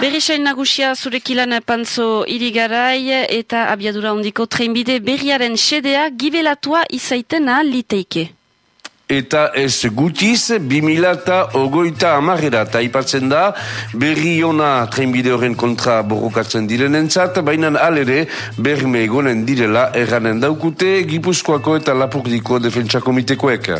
Berrisain nagusia zurekilan pantzo irigarai eta abiadura ondiko trenbide berriaren sedea gibelatua izaitena liteike. Eta ez gutiz, 2000 eta ogoita amarera eta ipatzen da berri ona trenbide horren kontra borrokatzen direnentzat, baina alere berme egonen direla erranen daukute Gipuzkoako eta Lapurdiko defentsa komitekoek.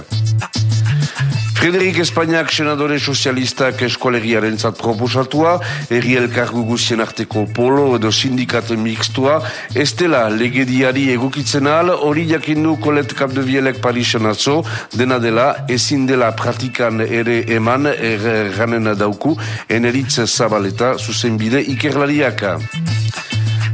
Frederik Espainiak senadore sozialistak eskualegiaren zat proposatua, erri elkargu guzien arteko polo edo sindikate mixtua, ez dela legediari egokitzen al, hori jakindu kolet kapdebielek Parisen atzo, dena dela ezin dela pratikan ere eman erranen dauku, eneritz zabaleta zuzenbide ikerlariaka.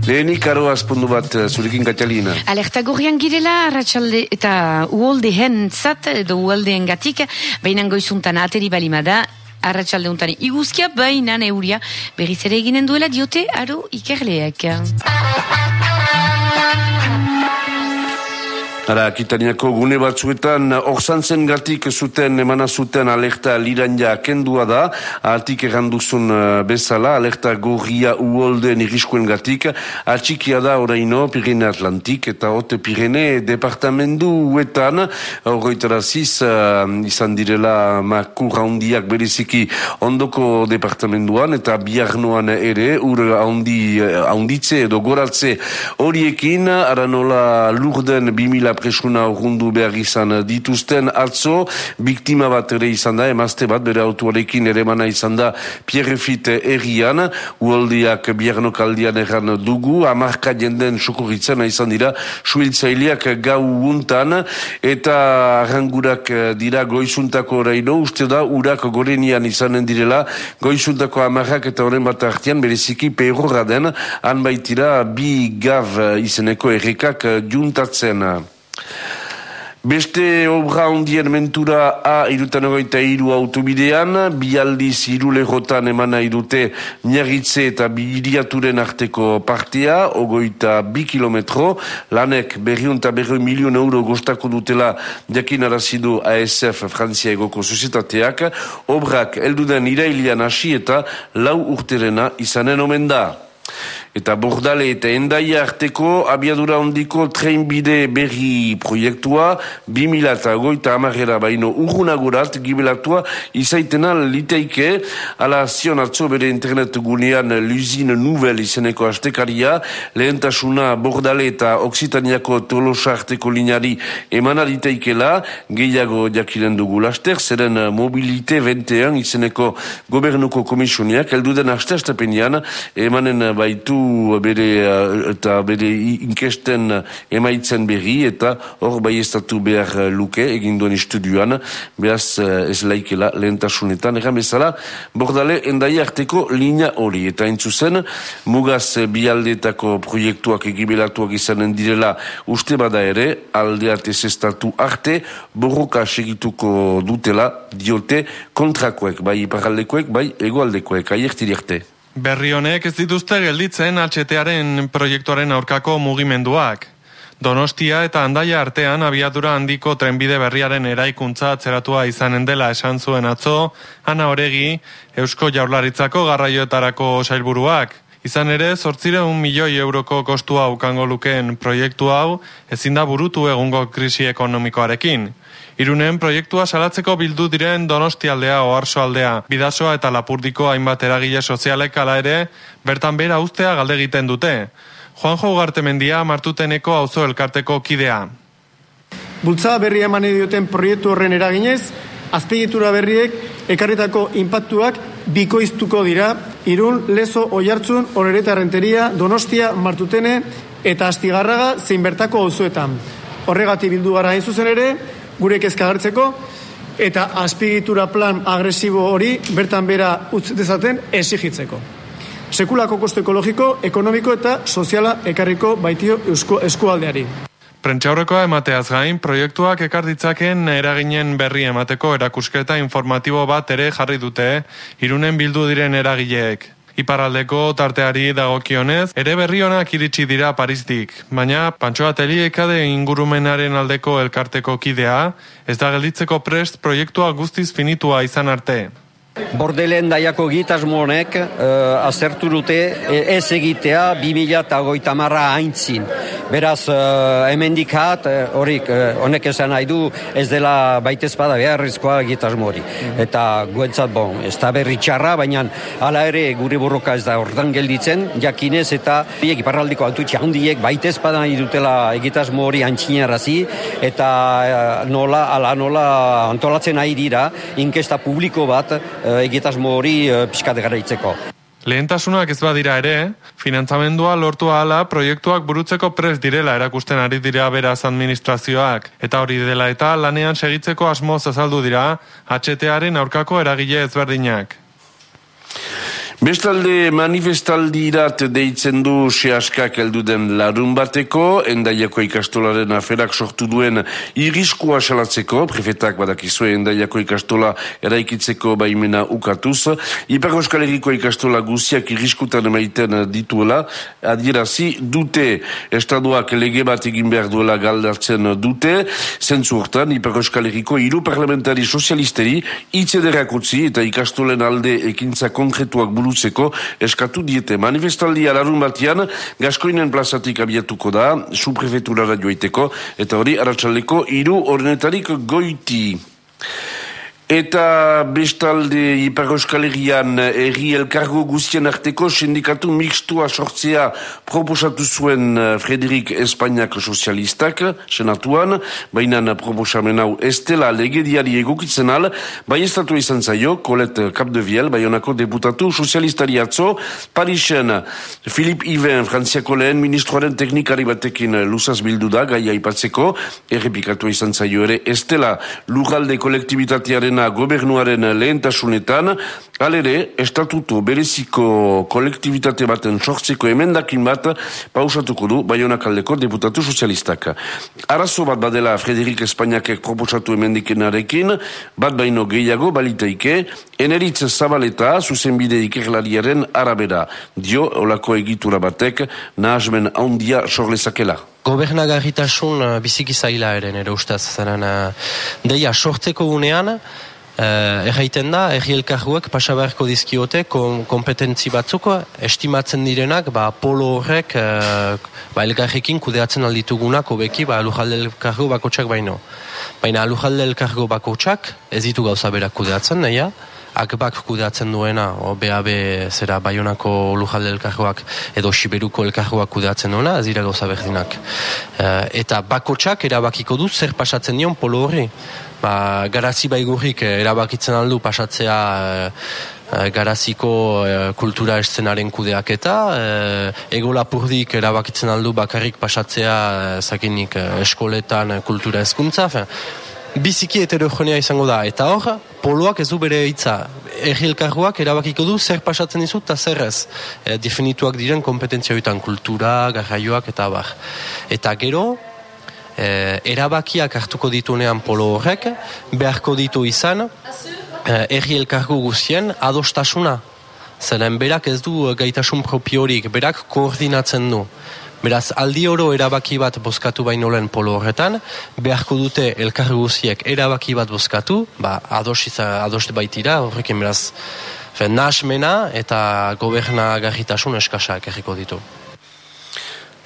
Lehenik aro azpundu bat eh, zurekin katalina. Alerta gorrian girela, ratxalde eta uolde hen zat, edo uoldeen gatik, behinan goizuntan ateri balimada, arratsalde untani iguzkia, behinan euria, berriz ere eginen duela diote, aro ikerleak. Ara, Kitaniako gune batzuetan orzan zen gatik zuten emana zuten alerta liranja kendua da, altik erranduzun eh, bezala, alerta gorria uolde niriskuen gatik, atxikia da oraino Pirene Atlantik eta hote Pirene departamendu uetan, horretara ziz, uh, izan direla makur handiak beriziki ondoko departamenduan eta biarnoan ere, ur handi, handitze edo goratze horiekin, aranola lurden bimila presuna urrundu behar izan dituzten. Atzo, biktima bat ere izan da, emazte bat bere autuarekin ere mana izan da Pierrefite errian, uoldiak biarnokaldian erran dugu, amarka jenden sukurritzen izan dira, suiltzaileak gau untan, eta arrangurak dira goizuntako oraino, uste da, urak gorenian izanen direla, goizuntako amarrak eta horren bat artian, bereziki perorra den, han baitira bi gav izeneko errekak juntatzen. Beste obra ondien mentura A irutan ogeita iru autobidean, bi aldiz iru lehotan emana irute miagitze eta biriaturen arteko partea, ogoita bi kilometro, lanek berriun eta berriun milion euro gostako dutela jakin arazidu ASF Frantzia egoko sozietateak, obrak elduden irailian hasi eta lau urterena izanen omen da. Eta bordale eta endaia arteko abiadura ondiko trenbide berri proiektua, 2000 eta goita amarera baino urgunagurat gibelatua izaitena liteike, ala zion atzo bere internet gunean l'usine nouvel izeneko astekaria, lehentasuna bordale eta oksitaniako tolosa arteko linari emana liteikela, gehiago jakiren dugu laster, zeren mobilite 21 izeneko gobernuko komisioniak, elduden astestapenean emanen baitu bere eh, eta bere inkesten emaitzen berri eta hor bai estatu behar luke egin duen estudioan. Behaz eh, ez laikela lehentasunetan egan bezala bordale endai arteko linea hori. Eta entzuzen mugaz bialdetako proiektuak egibelatuak izanen direla uste bada ere aldeat ez estatu arte borroka segituko dutela diote kontrakoek bai iparaldekoek bai egoaldekoek aiertiriarte. Berri honek ez dituzte gelditzen HTaren proiektuaren aurkako mugimenduak. Donostia eta handaia artean abiadura handiko trenbide berriaren eraikuntza atzeratua izanen dela esan zuen atzo, ana oregi, Eusko Jaurlaritzako garraioetarako sailburuak. Izan ere, sortzire un milioi euroko kostua ukango lukeen proiektu hau, ezin da burutu egungo krisi ekonomikoarekin. Irunen proiektua salatzeko bildu diren donostialdea oarso aldea, bidasoa eta lapurdiko hainbat eragile sozialek ala ere, bertan bera ustea galde egiten dute. Juanjo Ugartemendia martuteneko auzo elkarteko kidea. Bultza berri eman dioten proiektu horren eraginez, azpiegitura berriek ekarritako inpaktuak bikoiztuko dira, irun, lezo, oiartzun, horereta renteria, donostia, martutene eta astigarraga zein bertako auzoetan. Horregati bildu gara hain zuzen ere, gure kezka hartzeko eta azpigitura plan agresibo hori bertan bera utz dezaten esigitzeko. Sekulako kosto ekologiko, ekonomiko eta soziala ekarriko baitio eskualdeari. Prentxaurrekoa emateaz gain, proiektuak ekarditzaken eraginen berri emateko erakusketa informatibo bat ere jarri dute, irunen bildu diren eragileek. Iparraldeko tarteari dagokionez, ere berri honak iritsi dira Paristik, baina Pantsoa ekade ingurumenaren aldeko elkarteko kidea, ez da gelditzeko prest proiektua guztiz finitua izan arte. Bordelen daiako gitasmo honek uh, azertu dute e, ez egitea 2008 marra haintzin. Beraz, uh, hemen dikat, horik, uh, honek esan nahi du ez dela baitez bada beharrizkoa gitasmo hori. Mhm. Eta guentzat, bon, ez da berri txarra, baina hala ere gure borroka ez da ordan gelditzen, jakinez eta biek iparraldiko altutxe handiek baitez bada nahi dutela egitasmo hori antxinarazi, eta nola, ala nola antolatzen nahi dira, inkesta publiko bat uh, egitasmo hori uh, pixkat garaitzeko. Lehentasunak ez badira ere, finantzamendua lortu ahala proiektuak burutzeko prest direla erakusten ari dira beraz administrazioak. Eta hori dela eta lanean segitzeko asmoz azaldu dira, HTaren aurkako eragile ezberdinak. Bestalde manifestaldirat deitzen du sehaskak eldu den larun bateko, endaiako ikastolaren aferak sortu duen iriskua salatzeko, prefetak badakizue endaiako ikastola eraikitzeko baimena ukatuz, Ipar Euskal Herriko ikastola guziak iriskutan emaiten dituela, adierazi dute. Estaduak lege bat egin behar duela galdartzen dute, zentzu hortan Ipar Euskal Herriko iru parlamentari sozialisteri itzederak utzi eta ikastolen alde ekintza konkretuak bulu burutzeko eskatu diete. Manifestaldia larun batian gaskoinen plazatik abiatuko da suprefeturara joiteko eta hori aratsaldeko hiru hornetarik goiti Eta bestalde Ipar Euskal Herrian erri elkargo guztien arteko sindikatu mixtua sortzea proposatu zuen eh, Frederik Espainiak sozialistak senatuan, baina proposamen hau estela legediari egokitzen al, bai estatu izan zaio, Kolet Capdeviel, bai deputatu sozialistari atzo, Parisen. Filip Iven, frantziako lehen ministroaren teknikari batekin luzaz bildu da, gai aipatzeko, errepikatu izan zaio ere estela lugalde kolektibitatearen gobernuaren lehentasunetan, alere, estatutu bereziko kolektibitate baten sortzeko emendakin bat pausatuko du Bayonak aldeko deputatu sozialistak. Arazo bat badela Frederik Espainiakek proposatu emendikenarekin, bat baino gehiago balitaike, eneritz zabaleta zuzenbide ikerlariaren arabera, dio olako egitura batek nahasmen haundia sorlezakela. Gobernagarritasun uh, biziki zaila ere ustaz, zaren uh, deia sortzeko unean, Uh, erraiten da, erri elkarguek pasabarko dizkiote kom, kompetentzi batzuk estimatzen direnak ba, polo horrek uh, ba, elgarrekin kudeatzen alditugunak obeki ba, alujalde elkargo bakotxak baino. Baina alujalde elkargo bakotxak ez ditu gauza berak kudeatzen, naia? Akbak kudeatzen duena, o BAB zera Baionako lujalde elkargoak edo Siberuko elkargoak kudeatzen duena, ez dira gauza berdinak. Uh, eta bakotxak erabakiko du zer pasatzen dion polo horri ba, garazi baigurrik eh, erabakitzen aldu pasatzea e, garaziko kultura eszenaren kudeak eta e, ego lapurdik erabakitzen aldu bakarrik pasatzea e, zakinik eskoletan kultura ezkuntza biziki heterogenea izango da eta hor, poloak ez du bere hitza errilkarruak erabakiko du zer pasatzen dizu eta zer ez e, definituak diren kompetentzia kultura, garraioak eta bar eta gero eh, erabakiak hartuko ditunean polo horrek, beharko ditu izan, eh, erri guzien adostasuna. Zeren berak ez du gaitasun propiorik, berak koordinatzen du. Beraz, aldi oro erabaki bat bozkatu baino lehen polo horretan, beharko dute elkar guziek erabaki bat bozkatu, ba, ados, ados baitira, horrekin beraz, nasmena eta goberna garritasun eskasak erriko ditu.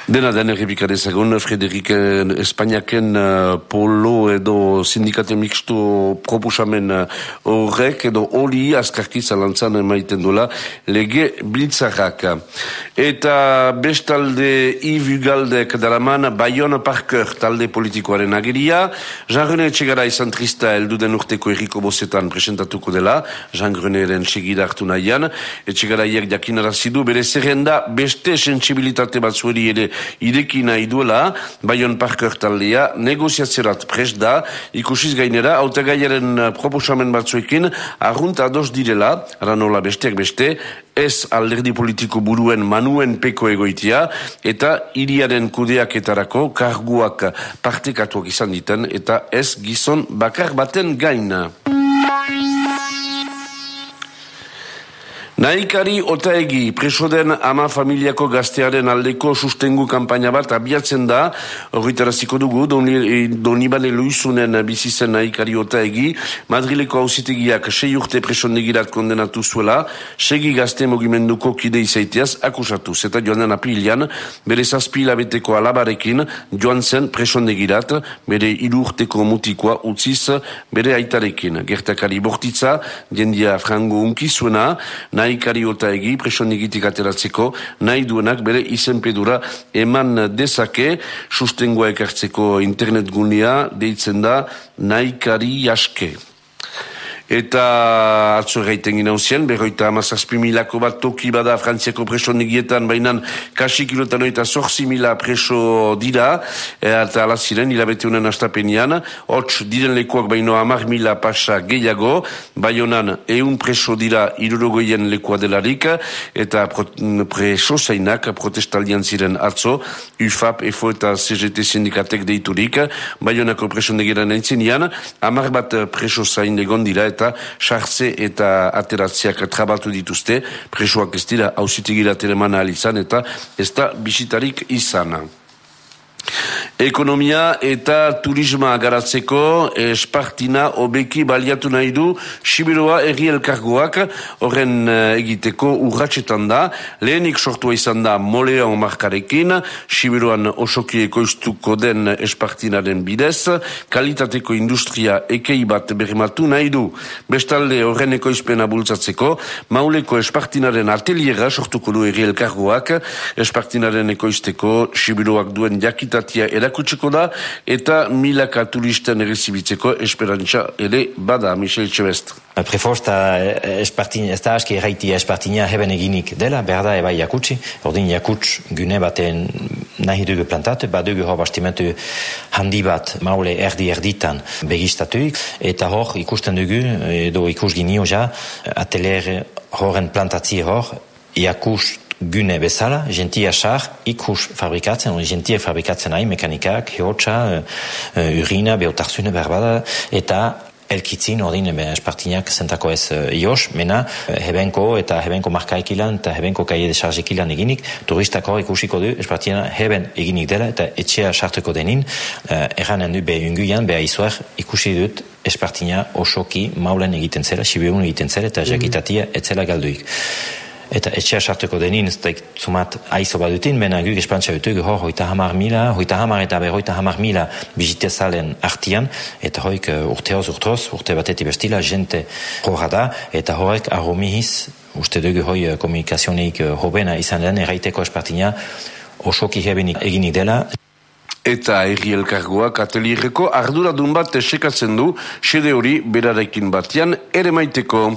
Dena den errepikar ezagun, Frederik Espainiaken uh, polo edo sindikate mixtu proposamen uh, horrek edo hori azkarki zalantzan emaiten dola lege biltzarrak. Eta bestalde Yves Galdek daraman Bayona Parker talde politikoaren ageria, Jean-René Etxegara izan trista elduden urteko erriko bozetan presentatuko dela, Jean-René eren segida hartu nahian, Etxegara iak bere zerrenda beste sensibilitate bat ere ideki nahi duela, Bayon Parker taldea, negoziaziorat prest da, ikusiz gainera, autagaiaren uh, proposamen batzuekin, arrunt ados direla, ranola besteak beste, ez alderdi politiko buruen manuen peko egoitia, eta iriaren kudeaketarako karguak partekatuak izan diten, eta ez gizon bakar baten gaina. Naikari otaegi preso den ama familiako gaztearen aldeko sustengu kanpaina bat abiatzen da, horretaraziko dugu, doni, donibane luizunen bizizen naikari otaegi, Madrileko hausitegiak sei urte presondegirat kondenatu zuela, segi gazte mogimenduko kide izaiteaz akusatu. Zeta joan den apilian, bere zazpila beteko alabarekin joan zen presondegirat, bere ilurteko mutikoa utziz bere aitarekin. Gertakari bortitza, jendia frango unkizuena, nahi nahi kariota egi, presonigitik ateratzeko, nahi duenak bere izenpedura eman dezake, sustengoa ekartzeko internet gunea, deitzen da, nahi kari jaske eta atzo gaiten gina uzien, berroita amazazpi milako bat toki bada frantziako preso negietan, bainan kasi kilotan oita zorzi mila preso dira, e, eta alaziren, hilabete honen astapenian, hots diren lekuak baino amar mila pasa gehiago, baionan eun preso dira irurogoien lekua delarik, eta preso zainak protestaldian ziren atzo, UFAP, EFO eta CGT sindikatek deiturik, baionako preso negietan entzinean, amar bat preso zain egon dira, eta eta sartze eta ateratzeak trabatu dituzte, presoak ez dira hausitigira telemana alizan eta ez da bisitarik izan. Ekonomia eta turisma garatzeko espartina obeki baliatu nahi du Sibiroa erri elkargoak horren eh, egiteko urratxetan da. Lehenik sortua izan da Moleon markarekin, Sibiroan osoki ekoiztuko den espartinaren bidez, kalitateko industria ekei bat berrimatu nahi du. Bestalde horren ekoizpena bultzatzeko, mauleko espartinaren ateliera sortuko du erri elkargoak, espartinaren ekoizteko Sibiroak duen jakitatia erak erakutsiko da eta milaka turisten errezibitzeko esperantza ere bada, Michel Txebest. Preforsta eh, espartin, ez da aski erraiti espartina heben eginik dela, behar da ebai jakutsi, ordin jakuts gune baten nahi dugu plantatu, bat dugu hor bastimentu handi bat maule erdi erditan begistatuik, eta hor ikusten dugu, edo ikus ginio ja, atelier horren plantatzi hor, jakus gune bezala, gentia sar, ikus fabrikatzen, gentia fabrikatzen nahi, mekanikak, heotxa, uh, urina, beotarzune berbada, eta elkitzin, ordin, espartinak zentako ez uh, ios, mena, hebenko eta hebenko markaikilan eta hebenko kaie desarzikilan eginik, turistako ikusiko du, espartina heben eginik dela, eta etxea sartuko denin, uh, erranen du be unguian, beha izuer, ikusi dut, espartina osoki maulen egiten zela, sibiun egiten zela, eta jakitatia etzela galduik eta etxea sartuko denin, ez da zumat aizo badutin, mena guk espantza dut, hor, hoita hamar mila, hoita hamar eta berroita hamar mila bizitezalen artian, eta hoik uh, urteoz urteoz, urte batetik bestila, jente horra da, eta horrek arromihiz, uste dugu hoi uh, komunikazionik uh, hobena izan den, erraiteko espartina, osoki hebenik eginik dela. Eta erri elkargoak atelierreko arduradun bat esekatzen du, sede hori berarekin batean ere maiteko.